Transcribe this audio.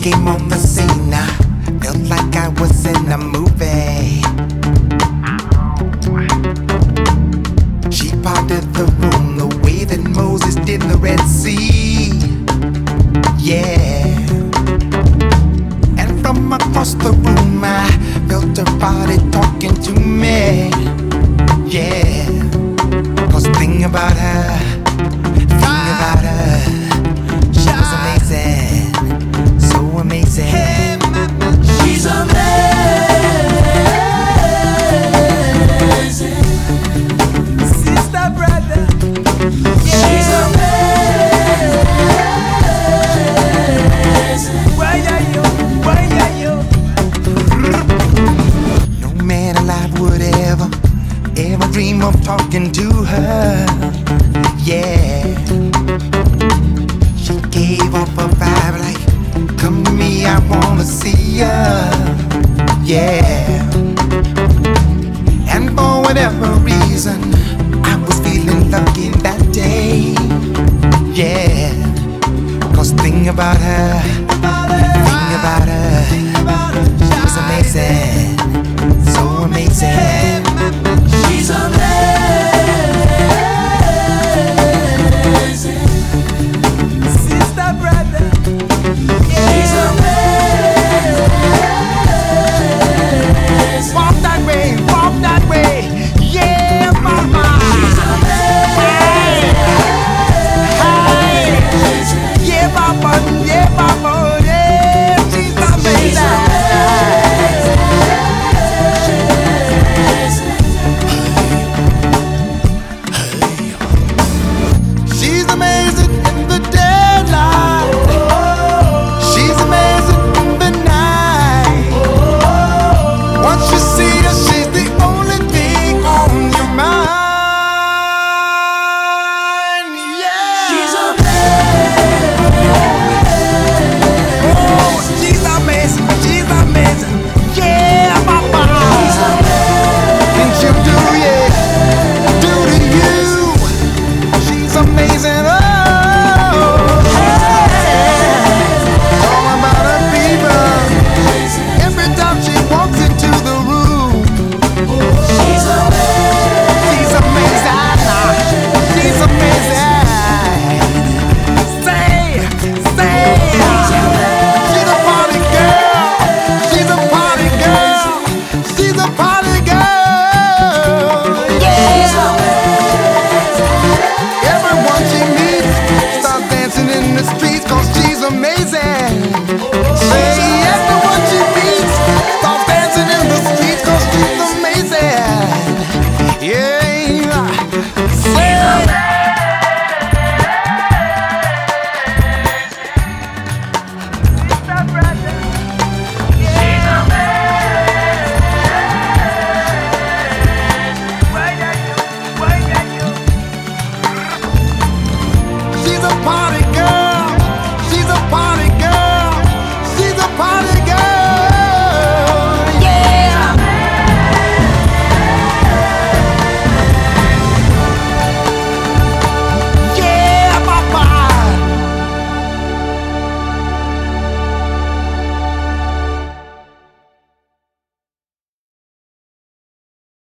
came on the scene, I felt like I was in a movie. She parted the room the way that Moses did the Red Sea. Yeah. And from across the room, I felt her body talking to me. Yeah. Cause thing about her, dream of talking to her. Yeah. She gave off a vibe like, come to me, I wanna see ya. Yeah. And for whatever reason, I was feeling lucky that day. Yeah. Cause thing about her, yeah